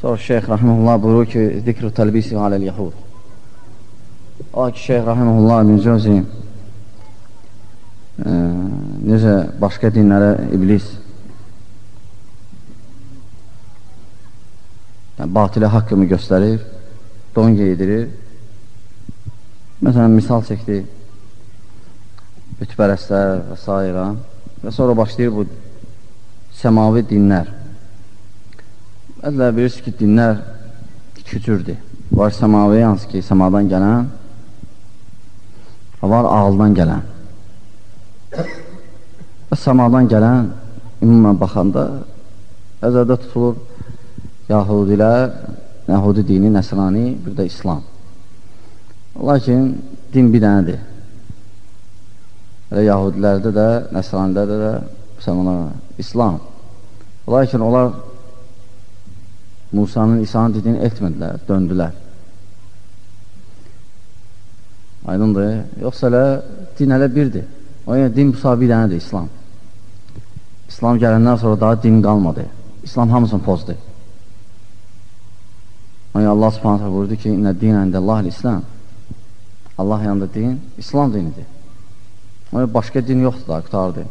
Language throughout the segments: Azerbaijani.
Sonra Şeyx Rahimullah buyurur ki, zikr-ü təlbisi aləl-yəhud. O ki, Şeyx Rahimullah ibn Cəvzi e, necə başqa dinlərə iblis yəni, batilə haqqımı göstərir, don geydirir. Məsələn, misal çəkdi bütpərəstlər və s. və sonra başlayır bu səmavi dinlər. Ədlə bilirsiniz ki, dinlər iki cürdür. Var səmavi, hansı ki, səmadan gələn, var ağıldan gələn. Və səmadan gələn, ümumən baxanda, əzərdə tutulur Yahudilər, Nəhudi dini, Nəsrani, bir də İslam. Lakin din bir dənədir. Elə Yahudilərdə də, Nəsranilərdə də, müsəlmanlar, İslam. Lakin onlar Musanın, İsa'nın dediyini etmədilər, döndülər. Aydındır. Yoxsa elə din hələ birdir. O yəni din müsabi dənədir İslam. İslam gələndən sonra daha din qalmadı. İslam hamısını pozdu. O yəni Allah subhanətə buyurdu ki, İnnə din əndə Allah İslam. Allah yanında din İslam dinidir. O yəni başqa din yoxdur da, qutardı.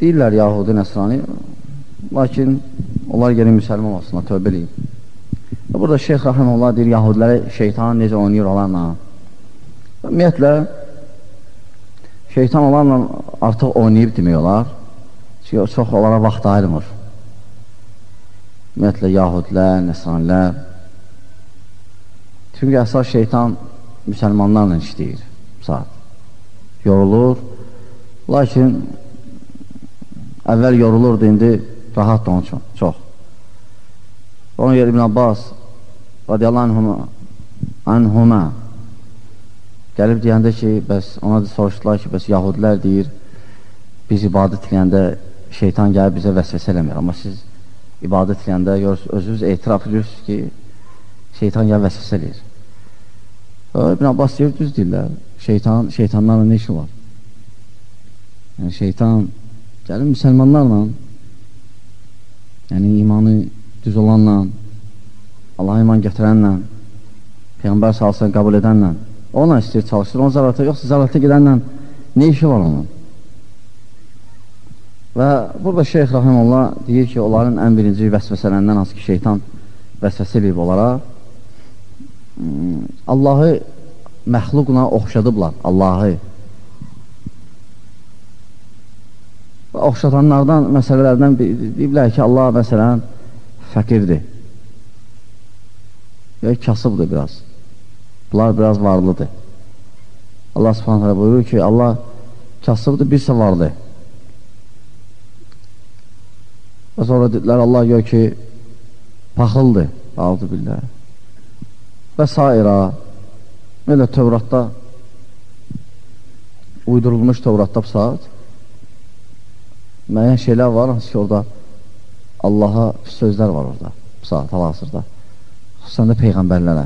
Deyirlər Yahudi, Nəsrani, lakin onlar gəlin müsəlman olsunlar, tövbə eləyib. Burada Şeyx Rahimullah deyir, Yahudilərə şeytan necə oynayır onlarla. Ümumiyyətlə, şeytan onlarla artıq oynayıb demək olar. Çünki çox onlara vaxt ayrılmır. Ümumiyyətlə, Yahudilər, Nəsranilər. Çünki əsas şeytan müsəlmanlarla işləyir saat. Yorulur. Lakin əvvəl yorulurdu, indi rahat onun üçün, çox. Ona görə İbn Abbas radiyallahu anhuma, gəlib deyəndə ki, bəs ona da soruşdular ki, bəs yahudilər deyir, biz ibadət eləyəndə şeytan gəlib bizə vəsvəsə eləmir, amma siz ibadət eləyəndə özünüz etiraf edirsiniz ki, şeytan gəlib vəsvəsə eləyir. İbn Abbas deyir, düz deyirlər, şeytan, şeytanlarla ne işi var? Yəni, şeytan gəlir müsəlmanlarla, yəni imanı düz olanla, Allah iman gətirənlə, Peyğəmbər salsın qəbul edənlə, onunla istəyir çalışır, onun zərarətə, yoxsa zərarətə gedənlə nə işi var onun? Və burada Şeyx Rahimullah deyir ki, onların ən birinci vəsvəsələrindən hansı ki, şeytan vəsvəsə edib onlara hmm, Allahı məxluqla oxşadıblar, Allahı. Və oxşatanlardan, məsələlərdən deyiblər ki, Allah məsələn fəqirdir və kasıbdır biraz. Bunlar biraz varlıdır. Allah subhanətlə buyurur ki, Allah kasıbdır, birsə vardır. Və sonra dedilər, Allah gör ki, paxıldır, aldı billər. Və sairə, elə Tövratda, uydurulmuş Tövratda saat, müəyyən şeylər var, hansı ki, orada Allaha sözlər var orada, saat, hal-hazırda xüsusən də peyğəmbərlərə.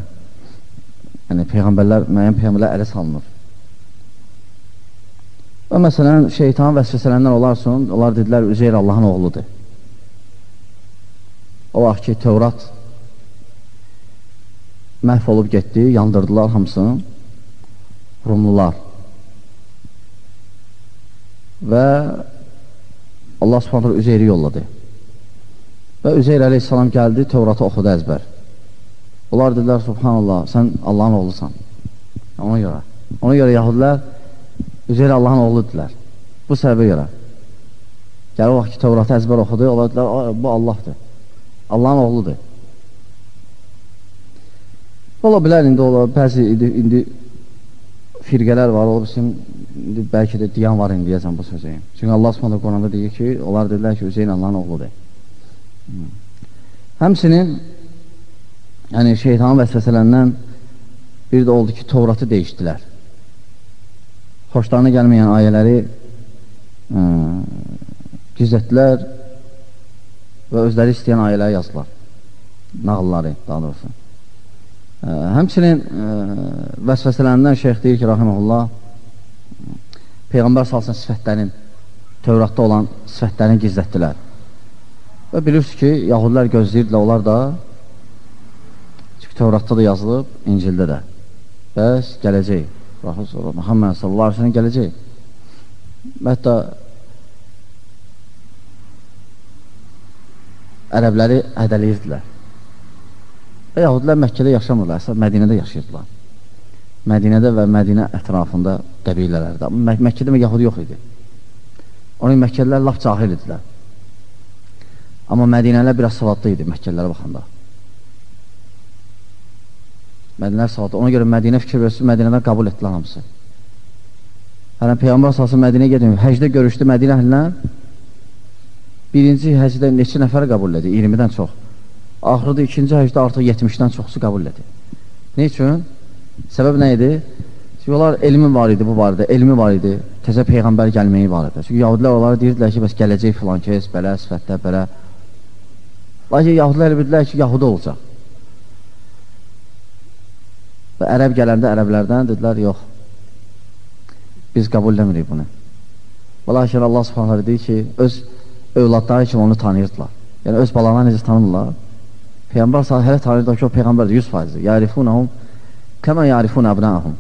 Yəni, peyğəmbərlər, müəyyən peyğəmbərlər ələ salınır. Və məsələn, şeytan vəsvəsələndən olarsın, onlar dedilər, Üzeyr Allahın oğludur. O vaxt ki, Tövrat məhv olub getdi, yandırdılar hamısını, Rumlular. Və Allah subhanətlə Üzeyri yolladı. Və Üzeyr əleyhissalam gəldi, Tövratı oxudu əzbər. Onlar dedilər, subhanallah, sən Allahın oğlusan. Ona görə. Ona görə yahudilər Üzeyr Allahın oğludirlər. Bu səbəbə görə. Gəlir o vaxt ki, Tövratı əzbər oxudu, onlar dedilər, bu Allahdır. Allahın oğludur. Ola bilər, indi ola, bəzi indi, indi firqələr var, bilsin, indi bəlkə də diyan var indi deyəcəm bu sözü. Çünki Allah Subhanahu Quranda deyir ki, onlar dedilər ki, Hüseyin Allahın oğludur. Həmsinin yəni şeytanın vəsvəsələrindən bir də oldu ki, Tovratı dəyişdilər. Xoşlarına gəlməyən ayələri ə, gizlətdilər və özləri istəyən ayələri yazdılar. Nağılları, daha doğrusu. Həmçinin ə, vəsvəsələrindən şeyx deyir ki, rahiməhullah, Peyğəmbər salsın sifətlərin, Tövratda olan sifətlərini gizlətdilər. Və bilirsiniz ki, yahudilər gözləyirdilər, onlar da çünki Tevratda da yazılıb, İncildə də. Bəs gələcək. Muhammed sallallahu aleyhi ve gələcək. Hətta ərəbləri hədəliyirdilər. Və yahudilər Məkkədə yaşamırlar, əsas Mədinədə yaşayırdılar. Mədinədə və Mədinə ətrafında qəbilələrdə. Mək Məkkədə yahudi yox idi. Onun Məkkəlilər laf cahil idilər. Amma Mədinələr biraz savadlı idi Məkkəlilərə baxanda. Mədinələr savadlı. Ona görə Mədinə fikir versin, Mədinədən qəbul etdilər hamısı. Yəni, Peyğəmbər salsın Mədinəyə gedin, həcdə görüşdü Mədinə əhlinə, birinci həcdə neçə nəfər qəbul edir? 20-dən çox. Axırda ikinci həcdə artıq 70-dən çoxsu qəbul edir. Ne üçün? Səbəb nə idi? Çünki onlar elmi var idi bu barədə, elmi var idi, təzə Peyğəmbər gəlməyi var idi. Çünki yahudilər onlara deyirdilər ki, bəs gələcək filan kes, belə, sifətdə, belə. Lakin yahudilər bildilər ki, yahuda olacaq. Və ərəb gələndə ərəblərdən dedilər, yox, biz qəbul eləmirik bunu. Və lakin Allah subhanələ deyir ki, öz övladları kimi onu tanıyırdılar. Yəni, öz balalarını necə tanırlar? Peyğəmbər sahə hələ tanıyırdılar ki, o Peyğəmbərdir, 100%. Yarifunəhum kəmə yarifun əbnəhum.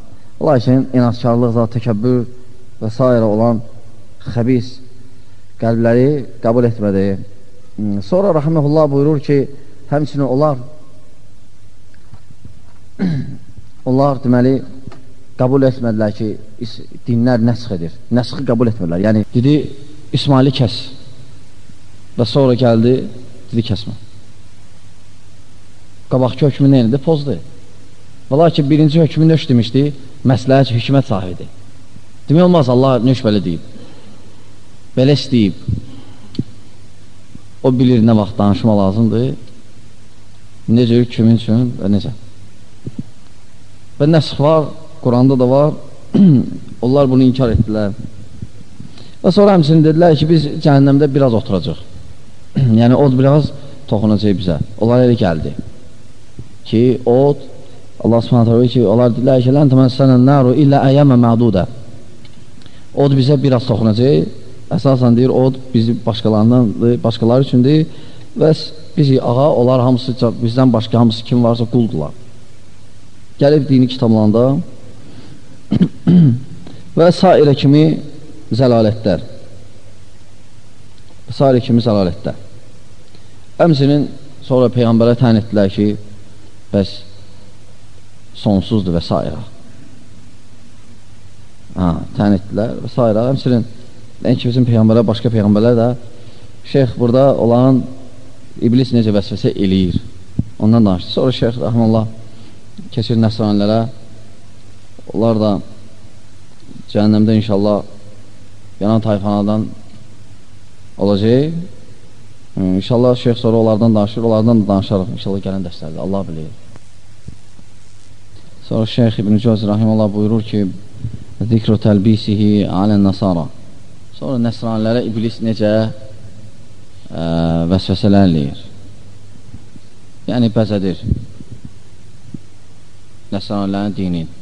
Lakin inatkarlıq, zat, təkəbbür və s. olan xəbis qəlbləri qəbul etmədi. Sonra Rəhməhullah buyurur ki, həmçinin onlar onlar deməli qəbul etmədilər ki, dinlər nəsx edir. Nəsxi qəbul etmədilər. Yəni, dedi, İsmaili kəs və sonra gəldi, dedi, kəsmə. Qabaqki hökmü nə idi? Pozdu. Valla ki, birinci hökmü nöş demişdi, məsləhət hikmət sahibidir. Demək olmaz, Allah nöş belə deyib. Belə istəyib. O bilir nə vaxt danışma lazımdır, necə, kimin üçün və necə. Və nəsx var, Quranda da var, onlar bunu inkar etdilər. Və sonra həmsinin dedilər ki, biz cəhənnəmdə biraz oturacaq. yəni, od biraz toxunacaq bizə. Onlar elə gəldi ki, od Allah subhanətə və ki, onlar deyilər ki, lən təməssənən nəru illə əyyəmə mədudə. Od bizə biraz toxunacaq. Əsasən deyir, od bizi başqalarından, başqaları üçündür və bizi ağa, onlar hamısı, bizdən başqa hamısı kim varsa quldular. Gəlib dini kitablarında və sairə kimi zəlalətlər. Sairə kimi zəlalətlər. Əmsinin sonra Peyğəmbərə tən etdilər ki, bəs sonsuzdur və s. Ha, tən etdilər və s. Həmçinin, ən ki, bizim Peyğəmbərə, başqa Peyğəmbərlər də şeyx burada olan iblis necə vəsvəsə eləyir. Ondan danışdı. Sonra şeyx, rəhməllah, keçir nəsranilərə. Onlar da cəhənnəmdə inşallah yanan tayfanadan olacaq. İnşallah şeyx sonra onlardan danışır, onlardan da danışarıq inşallah gələn dərslərdə. Allah bilir. Sonra Şeyx İbn-i Cəz Rahimullah buyurur ki, Zikru təlbisihi alən nasara. Sonra nəsranilərə iblis necə ə, vəsvəsələr eləyir. Yəni, bəzədir nəsranilərin dinin.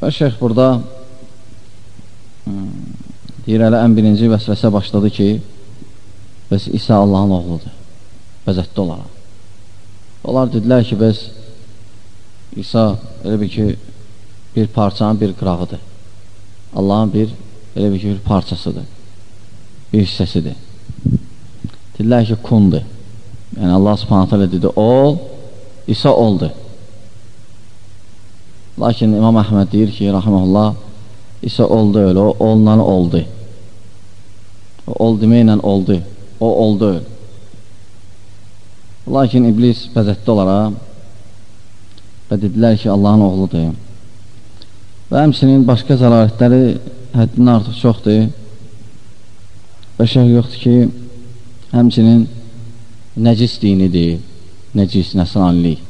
Və şeyx burada deyir, hələ ən birinci vəsvəsə başladı ki, bəs İsa Allahın oğludur, bəzətdə olaraq. Onlar dedilər ki, bəs İsa elə bir ki, bir parçanın bir qırağıdır. Allahın bir, elə bir ki, bir parçasıdır. Bir hissəsidir. Dedilər ki, kundur. Yəni, Allah subhanətə ilə dedi, ol, İsa oldu. Lakin İmam Əhməd deyir ki, rahiməhullah, İsa oldu öyle, o ondan oldu. Ol deməklə oldu. O oldu. Lakin iblis bəzətdə olaraq və dedilər ki, Allahın oğludur. Və həmsinin başqa zəlalətləri həddindən artıq çoxdur. Və şəh yoxdur ki, həmsinin nəcis dinidir, nəcis nəsranlik,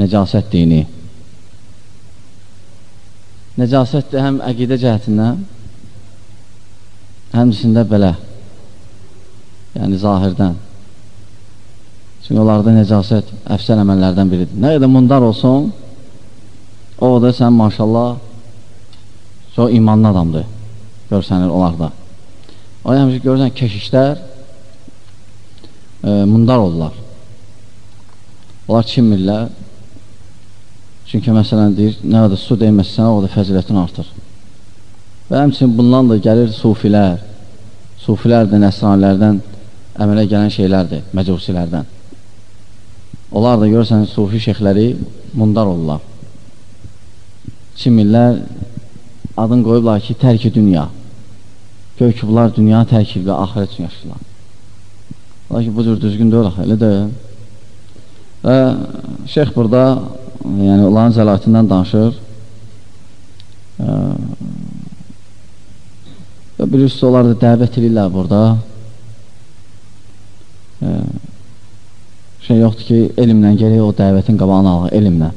nəcasət dini. Nəcasətdir həm əqidə cəhətindən, həmsində belə, yəni zahirdən. Çünki onlarda necasət əfsən əməllərdən biridir. Nə qədər mundar olsun, o da sən maşallah çox imanlı adamdır, görsənir onlarda. Ona həmişə görürsən, keşişlər e, mundar olurlar. Onlar çinmirlər. Çünki məsələn deyir, nə qədər su deyməsən, o da fəzilətin artır. Və həmçinin bundan da gəlir sufilər. Sufilər də nəsranilərdən əmələ gələn şeylərdir, məcusilərdən. Onlar da görürsən, sufi şeyxləri mundar olurlar. Çinmirlər adın qoyublar ki, tərki dünya. Bunlar dünya tərkibli, ahirət üçün yaşayırlar. Lakin bu cür düzgün deyil, elə deyil. Və şeyx burada, yəni onların zəlatindən danışır. Bilirsiniz, onlar da dəvət edirlər burada. Şey yoxdur ki, elmlə gerək o dəvətin qabağını alır, elmlə.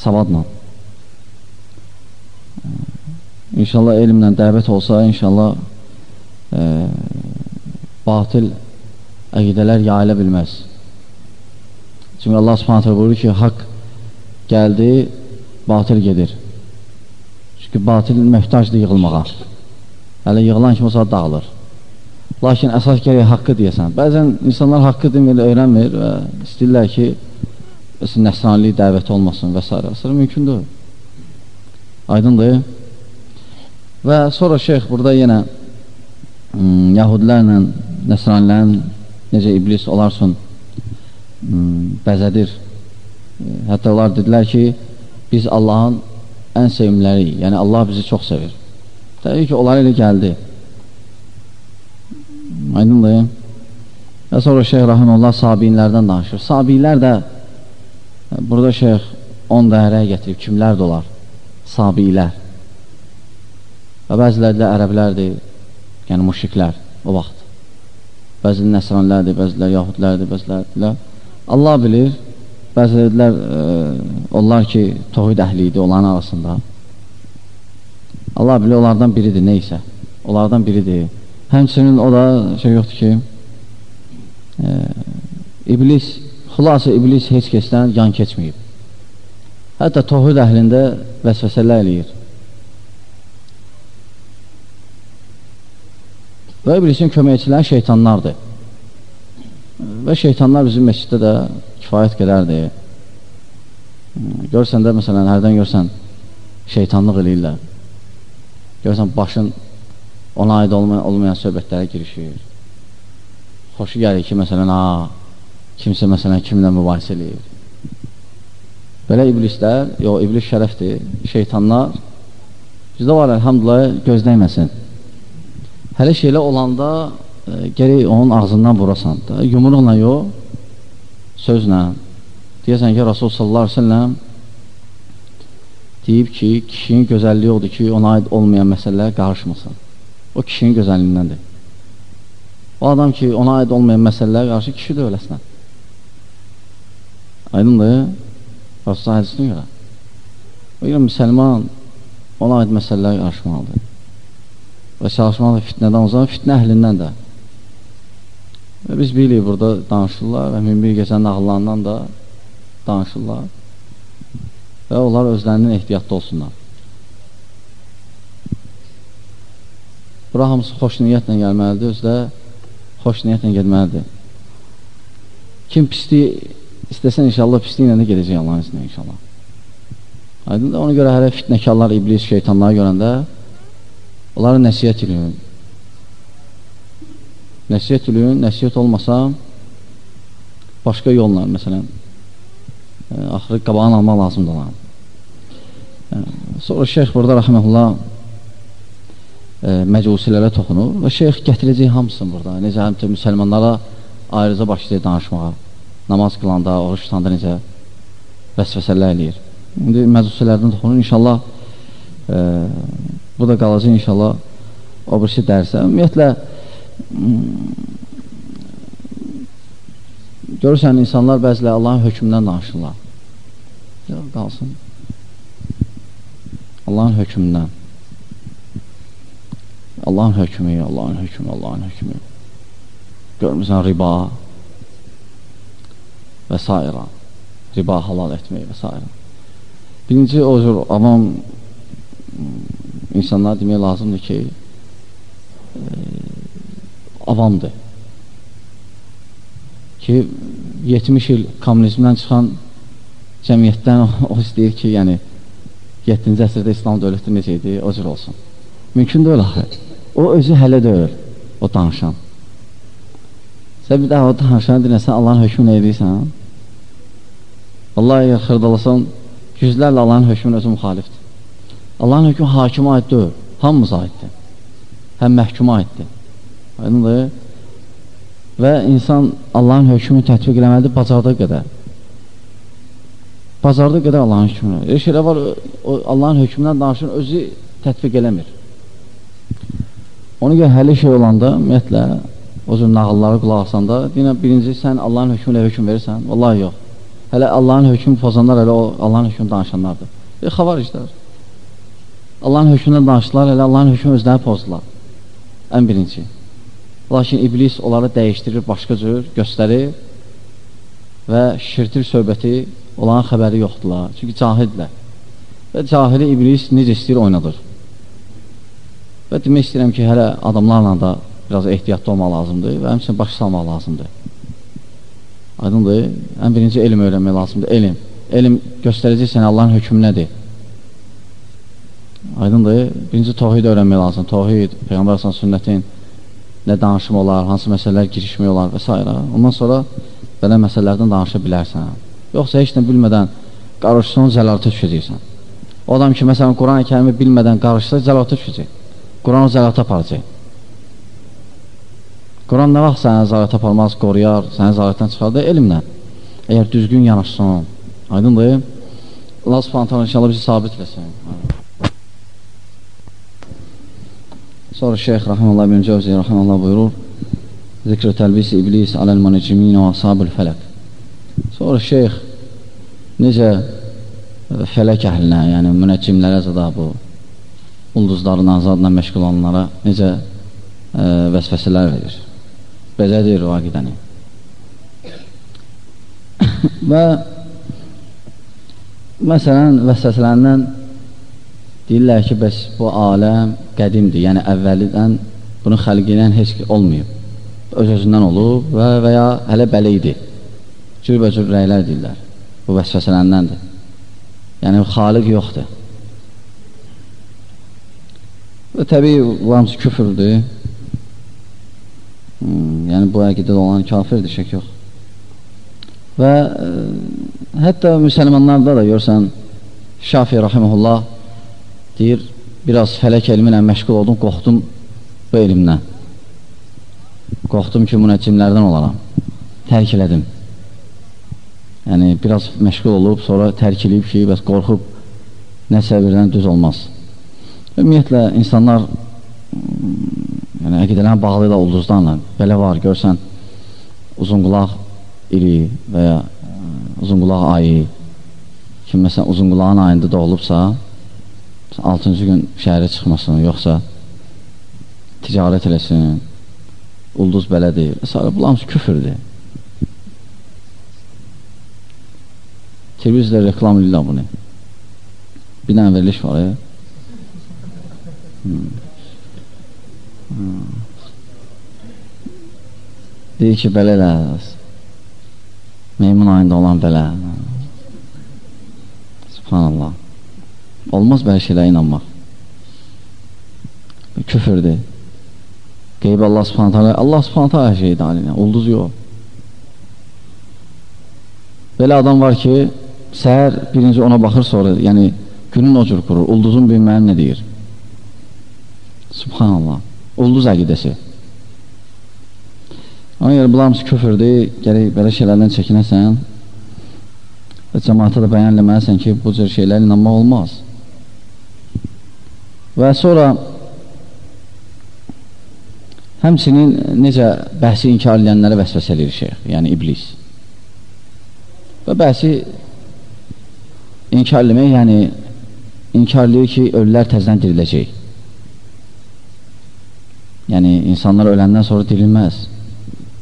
Savadla. İnşallah elmlə dəvət olsa, inşallah e, batil əqidələr yayıla bilməz. Çünki Allah subhanətə buyurur ki, haqq gəldi, batil gedir. Çünki batil möhtacdır yığılmağa. Hələ yığılan kimi saat dağılır. Lakin əsas gərək haqqı deyəsən. Bəzən insanlar haqqı demir, öyrənmir və istəyirlər ki, nəsranlik dəvəti olmasın və s. və s. Mümkündür. Aydındır. Və sonra şeyx burada yenə hmm, yahudilərlə, nəsranilərin necə iblis olarsun hmm, bəzədir. Hətta onlar dedilər ki, biz Allahın ən sevimləri, yəni Allah bizi çox sevir. Təbii ki, onlar elə gəldi. Aydınlayım. Və sonra Şeyh Rahimullah Sabinlərdən danışır. Sabilər də burada Şeyh 10 dəhərəyə gətirib, kimlər də olar? Sabilər. Və bəziləri də ərəblərdir, yəni müşriklər o vaxt. Bəziləri nəsranlərdir, bəziləri yahudlərdir, bəziləri Allah bilir, bəzilərilər e, onlar ki, tohid əhli idi onların arasında. Allah bilir, onlardan biridir, neysə. Onlardan biridir. Həmçinin o da şey yoxdur ki, e, iblis, xulası iblis heç kəsdən yan keçməyib. Hətta tohid əhlində vəsvəsələr eləyir. Və iblisin köməkçiləri şeytanlardır. Və şeytanlar bizim məsciddə də kifayət qədərdir. Görsən də, məsələn, hərdən görsən, şeytanlıq eləyirlər. Görsən, başın ona aid olmayan, olmayan söhbətlərə girişir. Xoşu gəlir ki, məsələn, ha, kimsə, məsələn, kimlə mübahisə eləyir. Belə iblislər, yox, iblis şərəfdir, şeytanlar bizdə var, əlhamdülillah, gözdəyməsin. Hələ şeylə olanda e, gərək onun ağzından vurasan da, yumruqla yox, sözlə. Deyəsən ki, Rasul sallallahu aleyhi ve sellem deyib ki, kişinin gözəlliyi odur ki, ona aid olmayan məsələlər qarışmasın. O kişinin gözəlliyindəndir. O adam ki, ona aid olmayan məsələlər qarşı kişi də öləsinə. Aydındır? Rasul hədisini görə. O görə müsəlman ona aid məsələlər qarışmalıdır və çalışmalı fitnədən uzaq, fitnə əhlindən də. Və biz bilirik burada danışırlar və minbir gecənin nağıllarından da danışırlar və onlar özlərinin ehtiyatda olsunlar. Bura hamısı xoş niyyətlə gəlməlidir, özü də xoş niyyətlə gedməlidir. Kim pisliyi istəsən inşallah pisliklə də gedəcək Allahın izinə inşallah. Aydın da ona görə hələ fitnəkarlar, iblis, şeytanları görəndə Onlara nəsiyyət eləyin. Nəsiyyət eləyin, nəsiyyət olmasa başqa yolla, məsələn, ə, e, axırı qabağını almaq lazımdır olan. E, sonra şeyx burada, rəhməhullah, e, məcusilərə toxunur və şeyx gətirəcək hamısını burada. Necə həmçə müsəlmanlara ayrıca başlayır danışmağa, namaz qılanda, oruç tutanda necə vəsvəsələr eləyir. İndi məcusilərdən toxunur, inşallah ə, Bu da qalacaq inşallah o birisi dərsə. Ümumiyyətlə, görürsən, insanlar bəzilə Allahın hökmündən danışırlar. Yox, qalsın. Allahın hökmündən. Allahın hökmü, Allahın hökmü, Allahın hökmü. Görmürsən, riba və s. Riba halal etmək və s. Birinci o cür avam insanlara demək lazımdır ki, e, avamdır. Ki 70 il kommunizmdən çıxan cəmiyyətdən o, istəyir ki, yəni 7-ci əsrdə İslam dövləti necə idi, o cür olsun. Mümkün deyil axı. O özü hələ deyil, o danışan. Sən bir daha o danışanı dinləsən, Allahın hökmünü edirsən. Allah əgər xırdalasan, yüzlərlə Allahın hökmünün özü müxalifdir. Allahın hökmü hakimə aid deyil, hamımıza aiddir. Həm məhkuma aiddir. Aydındır? Və insan Allahın hökmünü tətbiq eləməlidir bacardığı qədər. Bacardığı qədər Allahın hökmünü. Elə şeylər var, Allahın hökmündən danışın, özü tətbiq eləmir. Ona görə hələ şey olanda, ümumiyyətlə, o cür nağılları qulaq asanda, deyinə, birinci, sən Allahın hökmü ilə hökm verirsən, vallahi yox. Hələ Allahın hökmü pozanlar elə o Allahın hökmünü danışanlardır. E, xavariclər. Allahın hökmündən danışdılar, elə Allahın hökmü özləri pozdular. Ən birinci. Lakin iblis onları dəyişdirir, başqa cür göstərir və şirtir söhbəti olan xəbəri yoxdurlar. Çünki cahildirlər. Və cahili iblis necə istəyir oynadır. Və demək istəyirəm ki, hələ adamlarla da biraz ehtiyatlı olmaq lazımdır və həmçinin başa salmaq lazımdır. Aydındır, ən birinci elm öyrənmək lazımdır, elm. Elm göstərəcək sənə Allahın hökmü nədir? Aydındır, birinci tohid öyrənmək lazım, tohid, Peyğəmbər Hasan sünnətin nə danışım olar, hansı məsələlər girişmək olar və s. Ondan sonra belə məsələlərdən danışa bilərsən. Yoxsa heç nə bilmədən qarışsan, zəlalata düşəcəksən. O adam ki, məsələn, Quran-ı kərimi bilmədən qarışsa, zəlalata düşəcək. Quran o zəlalata aparacaq. Quran nə vaxt sənə zəlalət aparmaz, qoruyar, səni zəlalətdən çıxardır elmlə. Əgər düzgün yanaşsan, aydındır. Allah subhanətən inşallah bizi sabit eləsin. Sonra Şeyx Rahmanullah ibn Cəvzi Rahmanullah buyurur, Zikr-i təlbisi iblis aləl manicimin və ashabül fələk. Sonra Şeyx necə fələk əhlinə, yəni münəccimlərə zada bu ulduzların azadına məşğul olanlara necə ə, vəsvəsələr verir belə deyir o aqidəni. Və məsələn, vəsvəsələrindən deyirlər ki, bəs bu aləm qədimdir, yəni əvvəlidən bunun xəlqindən heç olmayıb. Öz-özündən olub və, və ya hələ belə idi. Cürbəcür rəylər deyirlər. Bu vəsvəsələndəndir. Yəni, xaliq yoxdur. Və təbii, bu hamısı küfürdür. Hmm, yəni bu əqidədə olan kafirdir, şək yox. Və ə, e, hətta müsəlmanlarda da görsən, Şafi rahiməhullah deyir, biraz fələk elmi ilə məşğul oldum, qorxdum bu elmdən. Qorxdum ki, münəccimlərdən olaram. Tərk elədim. Yəni, biraz məşğul olub, sonra tərk eləyib ki, bəs qorxub nəsə birdən düz olmaz. Ümumiyyətlə, insanlar Yəni əqidələrin bağlı ilə ulduzlarla belə var, görsən uzun qulaq iri və ya ə, uzun qulaq ayı kim məsələn uzun qulağın ayında doğulubsa 6-cı gün şəhərə çıxmasın, yoxsa ticarət eləsin, ulduz belədir. Sonra bunlar hamısı küfürdür. Televizdə reklam edirlər bunu. Bir dənə veriliş var, ya. Hmm. Hmm. Deyir ki, belə elədir. Meymun ayında olan belə. Subhanallah. Olmaz belə şeylərə inanmaq. Küfürdür. Qeyb Allah subhanət hələ. Allah subhanət hələ şeydir alinə. Ulduz yox. Belə adam var ki, səhər birinci ona baxır sonra, yəni günün o cür qurur. Ulduzun bilməyəm nə deyir. Subhanallah ulduz əqidəsi. Ona görə bunlar hamısı küfürdür, gərək belə şeylərdən çəkinəsən və cəmaata da bəyan eləməlisən ki, bu cür şeylərlə inanmaq olmaz. Və sonra həmçinin necə bəhsi inkar edənlərə vəsvəsə edir şeyx, yəni iblis. Və bəhsi inkar eləmək, yəni inkar edir ki, ölülər təzdən diriləcək. Yəni, insanlar öləndən sonra dirilməz.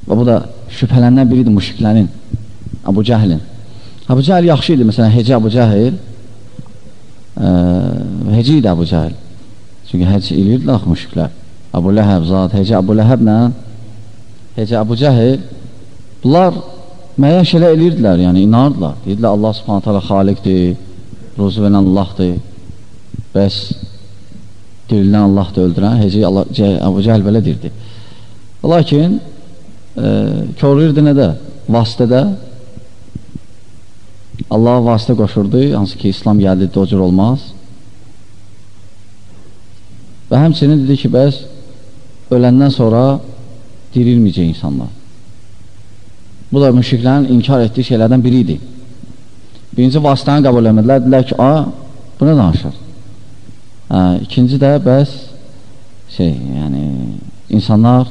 Və bu da şübhələndən biridir müşriklərin, Abu Cəhlin. Abu Cəhl yaxşı idi, məsələn, Heci Abu Cəhl, ə, Heci idi Abu Cəhl. Çünki həc eləyirdilər axı müşriklər. Əbu Ləhəb zat, Hecə Əbu Ləhəblə Hecə Əbu Cəhil bunlar müəyyən şeylər eləyirdilər, yəni inanırdılar. Deyirdilər Allah subhanət hələ xaliqdir, ruzu verən Allahdır. Bəs dirilən Allahdır, öldürən Hecə Allah, Əbu Cəhil belə deyirdi. Lakin e, körürdü nədə? Vasitədə Allah vasitə qoşurdu, hansı ki, İslam gəldi, o cür olmaz. Və həmçinin dedi ki, bəs öləndən sonra dirilməyəcək insanlar. Bu da müşriklərin inkar etdiyi şeylərdən biri idi. Birinci vasitəni qəbul etmədilər, dedilər ki, a, bu nə danışır? Hə, ikinci də bəs şey, yəni insanlar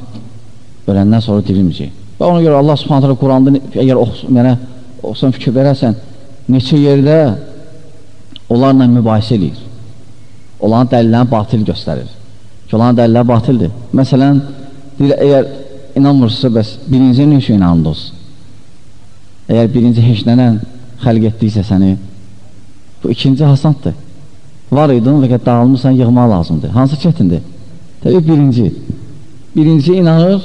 öləndən sonra dirilməyəcək. Və ona görə Allah subhanətlə Quranda əgər oxusun, mənə oxusun fikir verərsən, neçə yerdə onlarla mübahisə eləyir. Onların dəlillərini batil göstərir. Ki, onların dəlilləri batildir. Məsələn, deyir, əgər inanmırsınızsa, bəs birinci nə üçün inandınız? Əgər birinci heç nənə xəlq etdiysə səni, bu ikinci hasanddır. Var idin və dağılmışsan, yığmaq lazımdır. Hansı çətindir? Təbii birinci. Birinci inanır,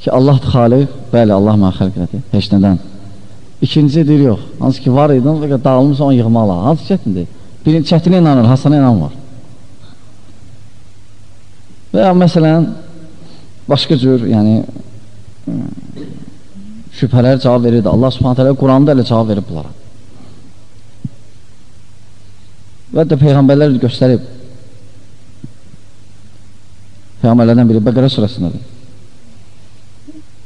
ki, Allah xaliq, bəli, Allah mənə xəlq elədi, heç nədən. İkinci deyir, yox, hansı ki, var idin və dağılmış onu yığmalı. Hansı çətindir? Birinci çətinə inanır, Hasana inanmır. Və ya məsələn, başqa cür, yəni, şübhələr cavab verirdi. Allah subhanət hələ Quranda elə cavab verib bunlara. Və də Peyğəmbərlər göstərib. Peyğəmbərlərdən biri Bəqərə surəsindədir.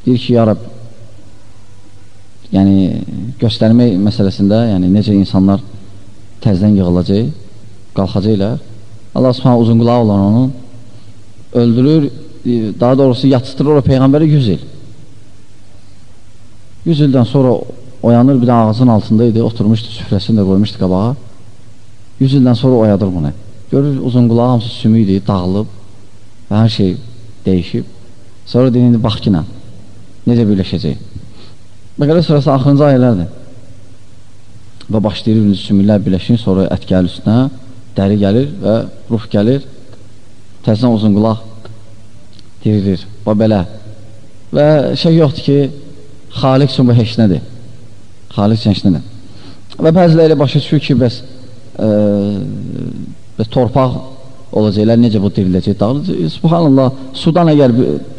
Deyir ki, ya Rab, yəni göstərmək məsələsində, yəni necə insanlar təzdən yığılacaq, qalxacaqlar. Allah subhanə uzun qulağı olan onu öldürür, daha doğrusu yatışdırır o Peyğəmbəri 100 il. 100 ildən sonra oyanır, bir də ağzının altındaydı, oturmuşdu, süfrəsini də qoymuşdu qabağa. 100 ildən sonra oyadır bunu. Görür, uzun qulağı hamısı sümüydü, dağılıb və hər şey dəyişib. Sonra deyir, bax ki, nə? necə birləşəcək? Bəqərə surəsi axırıncı ayələrdir. Və başlayır birinci sümürlər birləşin, sonra ət gəlir üstünə, dəri gəlir və ruh gəlir, təzdən uzun qulaq dirilir. Və belə. Və şey yoxdur ki, xaliq üçün bu heç nədir. Üçün heç nədir. Və bəziləri başa düşür ki, bəs, e, bəs torpaq olacaqlar, necə bu diriləcək, dağılacaq. Subhanallah, sudan əgər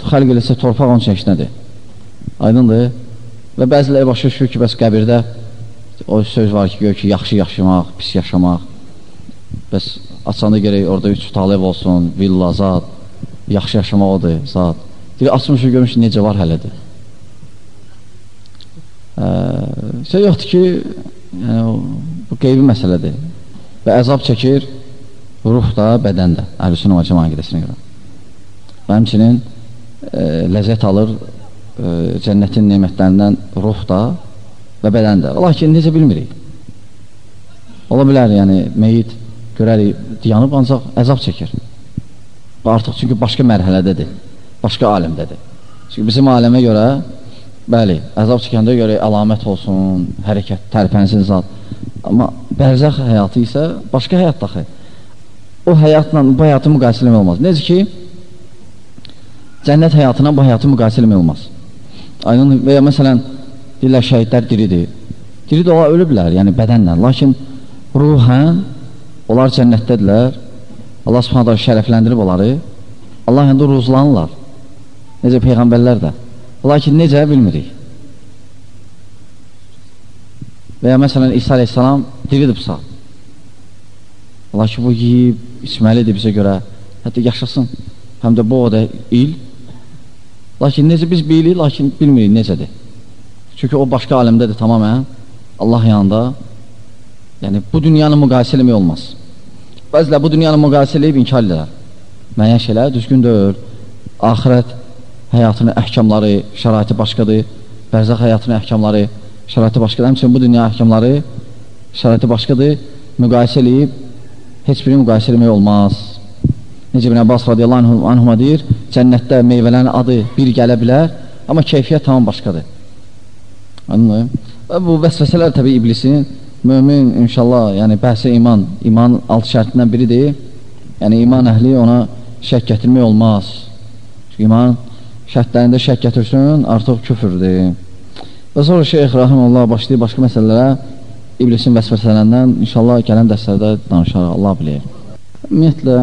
xalq eləsə torpaq onun nədir. Aydındır. Və bəziləri başa düşür ki, bəs qəbirdə o söz var ki, gör ki, yaxşı yaşamaq, pis yaşamaq. Bəs açanda gerək orada üç talib olsun, villa, zat, yaxşı yaşamaq odur, zat. Deyir, açmış görmüş necə var hələdir. Ee, şey yoxdur ki, yəni, bu qeybi məsələdir. Və əzab çəkir ruh da, bədən də, əhlüsün və cəma qidəsinə görə. Və həmçinin e, ləzzət alır e, cənnətin nemətlərindən ruh da və bədən də. Lakin necə bilmirik. Ola bilər, yəni meyit görərik, dayanıb ancaq əzab çəkir. Artıq çünki başqa mərhələdədir, başqa aləmdədir. Çünki bizim aləmə görə, bəli, əzab çəkəndə görə əlamət olsun, hərəkət, tərpənsin zat. Amma bərzəx həyatı isə başqa həyat daxil. O həyatla bu həyatı müqayisə eləmək olmaz. Necə ki, cənnət həyatına bu həyatı müqayisə eləmək olmaz. Aydın və ya məsələn deyirlər şəhidlər diridir. Diri də olar ölüblər, yəni bədənlə. Lakin ruhən onlar cənnətdədirlər. Allah Subhanahu şərəfləndirib onları. Allah həndə ruzlanırlar. Necə peyğəmbərlər də. Lakin necə bilmirik. Və ya məsələn İsa əleyhissalam diridirsə. Lakin bu yeyib, içməlidir bizə görə. Hətta yaşasın. Həm də bu o da il Lakin necə biz bilirik, lakin bilmirik necədir. Çünki o başqa aləmdədir tamamən. Allah yanında. Yəni bu dünyanı müqayisə eləmək olmaz. Bəzilər bu dünyanı müqayisə eləyib inkar edilər. Müəyyən şeylər düzgün deyil. Axirət həyatının əhkamları, şəraiti başqadır. Bərzəx həyatının əhkamları, şəraiti başqadır. Həmçinin bu dünya əhkamları, şəraiti başqadır. Müqayisə eləyib heç birini müqayisə eləmək olmaz. Necə İbn Abbas radiyallahu anhuma deyir, cənnətdə meyvələrin adı bir gələ bilər, amma keyfiyyət tamam başqadır. Anladın Və bu vəsvəsələr təbii iblisin mömin inşallah, yəni bəhsə iman, iman alt şərtindən biridir. Yəni iman əhli ona şək gətirmək olmaz. Çünki iman şərtlərində şək gətirsin, artıq küfürdür. Və sonra Şeyx Rahimullah başlayır başqa məsələlərə iblisin vəsvəsələrindən inşallah gələn dərslərdə danışarıq, Allah bilir. Ümumiyyətlə,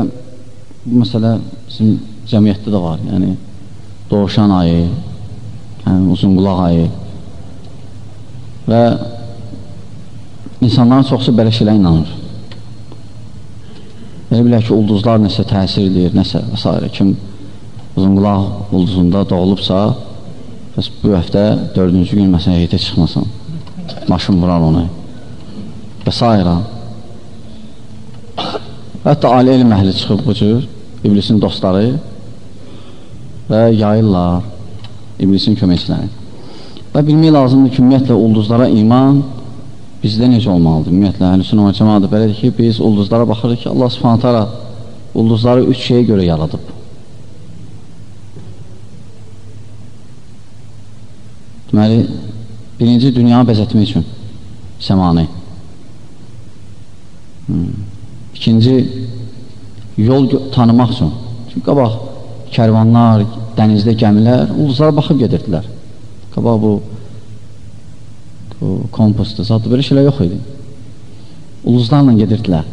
bu məsələ bizim cəmiyyətdə də var, yəni doğuşan ayı, yəni uzun qulaq ayı və insanların çoxsu belə şeylə inanır. Elə bilər ki, ulduzlar nəsə təsir edir, nəsə və s. Kim uzunqulaq ulduzunda doğulubsa, bəs bu həftə dördüncü gün məsələn heyətə çıxmasın, maşın vurar onu və s. Hətta ali elm əhli çıxıb bu cür, iblisin dostları və yayırlar iblisin köməkçiləri. Və bilmək lazımdır ki, ümumiyyətlə, ulduzlara iman bizdə necə olmalıdır? Ümumiyyətlə, əhlüsün o cəmadır belədir ki, biz ulduzlara baxırıq ki, Allah subhanətara ulduzları üç şeyə görə yaradıb. Deməli, birinci dünyanı bəzətmək üçün səmanı. Hmm. İkinci, yol tanımaq üçün. Çünki qabaq kərvanlar, dənizdə gəmilər ulduzlara baxıb gedirdilər. Qabaq bu kompostda, zaten belə şeylər yox idi. Uluzlarla gedirdilər.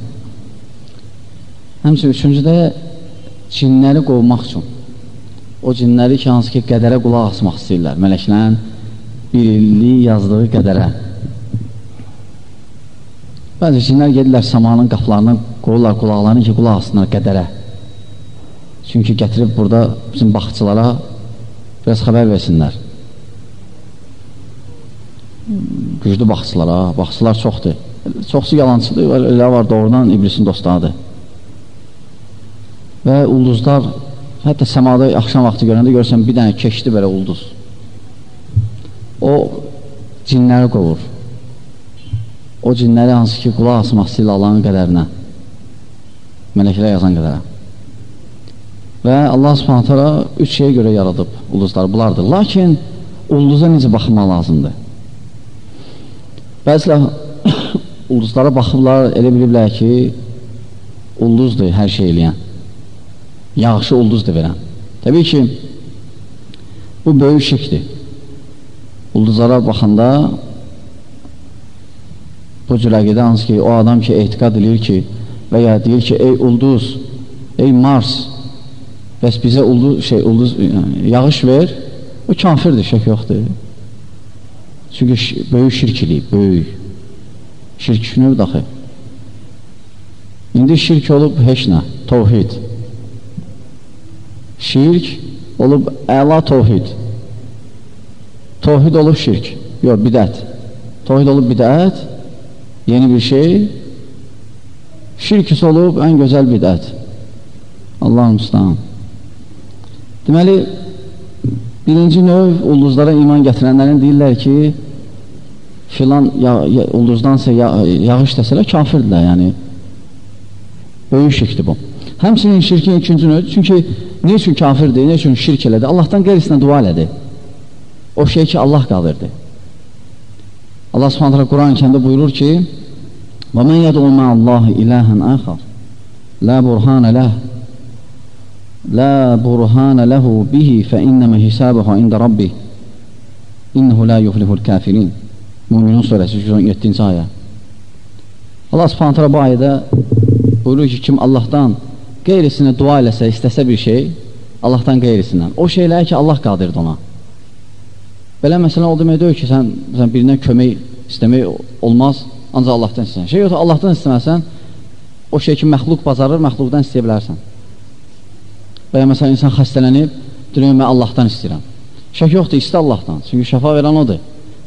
Həmçin üçüncüdə cinləri qovmaq üçün. O cinləri ki, hansı ki, qədərə qulaq asmaq istəyirlər. Mələklərin bir illik yazdığı qədərə. Bəzi cinlər gedirlər samanın qaplarını qoyurlar qulaqlarını ki, qulaq asınlar qədərə. Çünki gətirib burada bizim baxçılara biraz xəbər versinlər güclü baxçılar, ha, baxçılar çoxdur. Çoxsu yalancıdır, elə var doğrudan iblisin dostlarıdır. Və ulduzlar, hətta səmada axşam vaxtı görəndə görürsən bir dənə keçdi belə ulduz. O cinləri qovur. O cinləri hansı ki, qulaq asmaq istəyir Allahın qədərinə. Mələklər yazan qədərə. Və Allah subhanətələ üç şeyə görə yaradıb ulduzları, bunlardır. Lakin ulduza necə baxmaq lazımdır? Bəzilər ulduzlara baxırlar, elə biliblər ki, ulduzdur hər şey eləyən. Yağışı ulduzdur verən. Təbii ki, bu böyük şirkdir. Ulduzlara baxanda bu cür əqidə hansı ki, o adam ki, etiqad edir ki, və ya deyir ki, ey ulduz, ey Mars, bəs bizə ulduz, şey, ulduz, yağış ver, o kafirdir, şək yoxdur. Çünki böyük şirk eləyib, böyük. Şirk növ daxı. İndi şirk olub heç nə, tovhid. Şirk olub əla tovhid. Tovhid olub şirk, yox, bidət. Tovhid olub bidət, yeni bir şey. Şirk isə olub ən gözəl bidət. Allah müstəhan. Deməli, birinci növ ulduzlara iman gətirənlərin deyirlər ki, filan ya, ya, ulduzdansa ya, yağış desələr kafirdirlər, yəni böyük şirkdir bu. Həmsinin şirkin ikinci növü, çünki ne üçün kafirdir, ne üçün şirk elədi? Allahdan qeyrisinə dua elədi. O şey ki, Allah qalırdı. Allah subhanətlə Quran-ı kəndə buyurur ki, وَمَنْ يَدْعُ مَا اللّٰهِ إِلَٰهًا آخَرٍ لَا بُرْهَانَ لَهُ لَا بُرْهَانَ لَهُ بِهِ فَإِنَّمَا حِسَابُهُ عِنْدَ رَبِّهِ إِنَّهُ لَا يُفْلِحُ الْكَافِرِينَ Müminun surəsi 117-ci ayə. Allah subhanətələ bu ayədə buyurur ki, kim Allahdan qeyrisinə dua eləsə, istəsə bir şey, Allahdan qeyrisindən. O şeylər ki, Allah qadirdir ona. Belə məsələn o demək deyil ki, sən, sən birindən kömək istəmək olmaz, ancaq Allahdan istəsən. Şey yoxsa Allahdan istəməsən, o şey ki, məxluq bazarır, məxluqdan istəyə bilərsən. Və ya məsələn, insan xəstələnib, deyir, mən Allahdan istəyirəm. Şək yoxdur, istə Allahdan, çünki şəfa verən odur.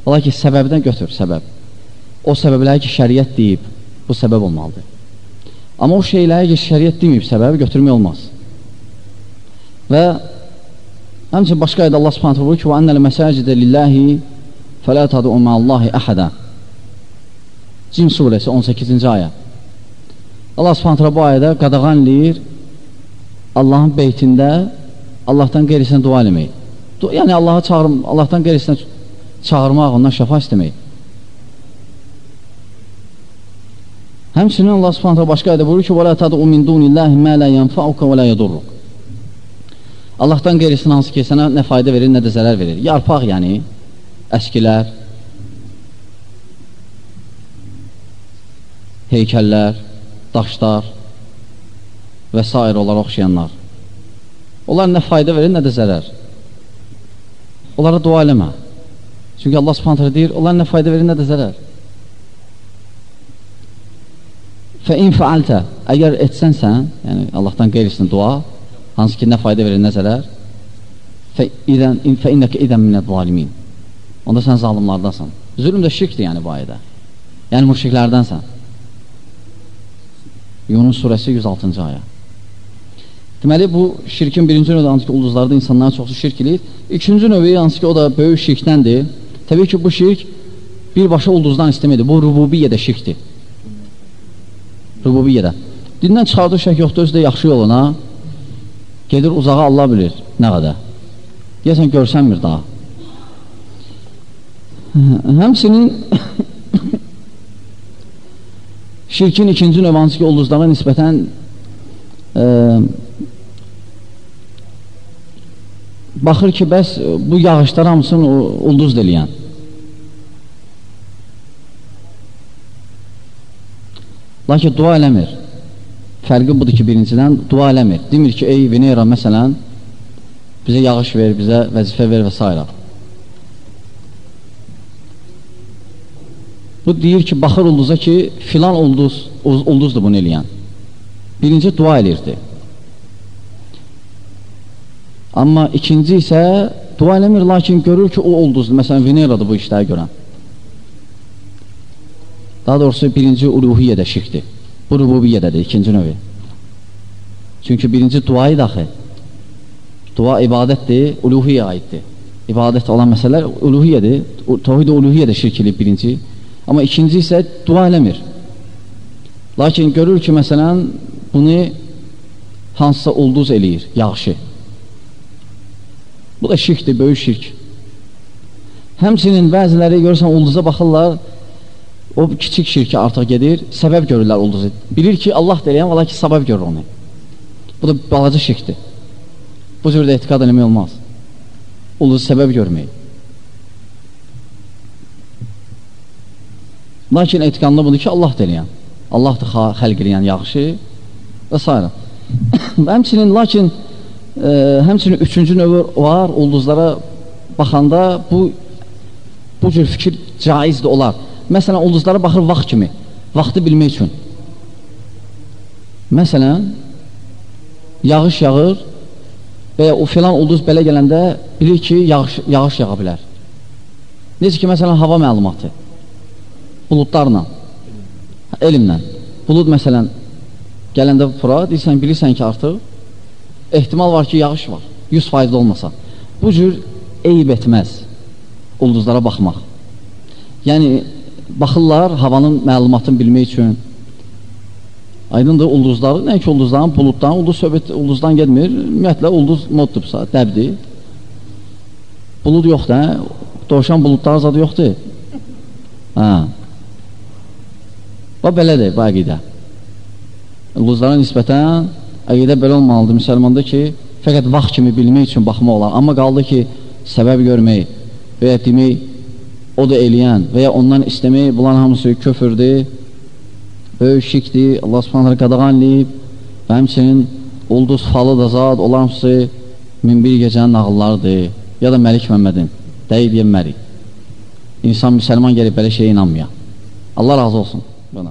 Ola ki, səbəbdən götür, səbəb. O səbəbləri ki, şəriət deyib, bu səbəb olmalıdır. Amma o şeyləri ki, şəriət deməyib, səbəbi götürmək olmaz. Və həmçin başqa ayda Allah subhanətə vurur ki, وَأَنَّ الْمَسَاجِدَ لِلَّهِ فَلَا تَدُعُ مَا اللّٰهِ أَحَدًا Cin surəsi 18-ci ayə. Allah subhanətə bu ayədə qadağanlayır Allahın beytində Allahdan qeyrisinə dua eləmək. Yəni Allahı çağırım, Allahdan qeyrisinə çağırmaq, ondan şəfa istəmək. Həmçinin Allah Subhanahu başqa ayədə buyurur ki: "Və la tad'u min dunillahi ma la yanfa'uka və la yadurruk." Allahdan qeyrisinin hansı ki, sənə nə fayda verir, nə də zərər verir. Yarpaq yəni, əskilər, heykəllər, daşlar və s. onlara oxşayanlar. Onlar nə fayda verir, nə də zərər. Onlara dua eləmə. Çünki Allah subhanətə deyir, onlar nə fayda verir, nə də zərər. Fə in fəaltə, əgər etsənsən, yəni Allahdan qeyrisin dua, hansı ki, nə fayda verir, nə zərər, fə innəkə idən minə zalimin. Onda sən zalimlardansan. Zülüm də şirkdir yəni bu ayədə. Yəni müşriklərdənsən. Yunus surəsi 106-cı ayə. Deməli, bu şirkin birinci növü hansı ki, ulduzlarda insanların çoxsu şirk edir. İkinci növü hansı ki, o da böyük şirkdəndir. Təbii ki, bu şirk birbaşa ulduzdan istəmədir. Bu rububiyyədə şirkdir. Rububiyyədə. Dindən çıxardığı şək yoxdur, özü də yaxşı yoluna gedir uzağa Allah bilir nə qədər. Deyəsən, görsənmir daha. Həmsinin şirkin ikinci növ hansı ki, ulduzlara nisbətən e, baxır ki, bəs bu yağışlar hamısını ulduz deləyən. Lakin dua eləmir. Fərqi budur ki, birincidən dua eləmir. Demir ki, ey Venera, məsələn, bizə yağış ver, bizə vəzifə ver və s. Bu deyir ki, baxır ulduza ki, filan ulduz, ulduzdur bunu eləyən. Birinci dua elirdi. Amma ikinci isə dua eləmir, lakin görür ki, o ulduzdur. Məsələn, Veneradır bu işləri görən. Daha doğrusu birinci uluhiyyədə şirkdir. Bu rububiyyədədir, ikinci növü. Çünki birinci duayı daxı. Dua ibadətdir, uluhiyyə aiddir. İbadət olan məsələlər uluhiyyədir. Tohid-i uluhiyyədə şirk edib birinci. Amma ikinci isə dua eləmir. Lakin görür ki, məsələn, bunu hansısa ulduz eləyir, yağışı. Bu da şirkdir, böyük şirk. Həmçinin bəziləri görürsən ulduza baxırlar, o kiçik şirki artıq gedir, səbəb görürlər ulduzu. Bilir ki, Allah deyilən, valla ki, səbəb görür onu. Bu da balaca şirkdir. Bu cürdə etiqad eləmək olmaz. Ulduzu səbəb görmək. Lakin etiqanlı budur ki, Allah deyilən. Allahdır xəlq eləyən yaxşı və s. həmçinin, lakin e, həmçinin üçüncü növü var, ulduzlara baxanda bu bu cür fikir caizdir olar. Məsələn, ulduzlara baxır vaxt kimi, vaxtı bilmək üçün. Məsələn, yağış yağır və ya o filan ulduz belə gələndə bilir ki, yağış, yağış yağa bilər. Necə ki, məsələn, hava məlumatı, buludlarla, elmlə. Bulud, məsələn, gələndə bura, deyirsən, bilirsən ki, artıq ehtimal var ki, yağış var, 100 faizli olmasa. Bu cür eyb etməz ulduzlara baxmaq. Yəni, baxırlar havanın məlumatını bilmək üçün. Aydındır, ulduzları, nə ki ulduzların, buluddan, ulduz söhbət ulduzdan gedmir. Ümumiyyətlə, ulduz moddursa, dəbdir. Bulud yoxdur, hə? Doğuşan buludlar zadı yoxdur. Hə. Və belədir, bu əqidə. Ulduzlara nisbətən əqidə belə olmalıdır müsəlmanda ki, fəqət vaxt kimi bilmək üçün baxmaq olar. Amma qaldı ki, səbəb görmək və ya demək, o da eləyən və ya ondan istəmək, bunların hamısı köfürdür, böyük şikdir, Allah subhanələ qadağan eləyib və həmçinin ulduz falı da zad, onlar hamısı min bir gecənin nağıllardır ya da Məlik Məmmədin, deyib deyən Məlik. İnsan müsəlman gəlib belə şeyə inanmaya. Allah razı olsun. Bana.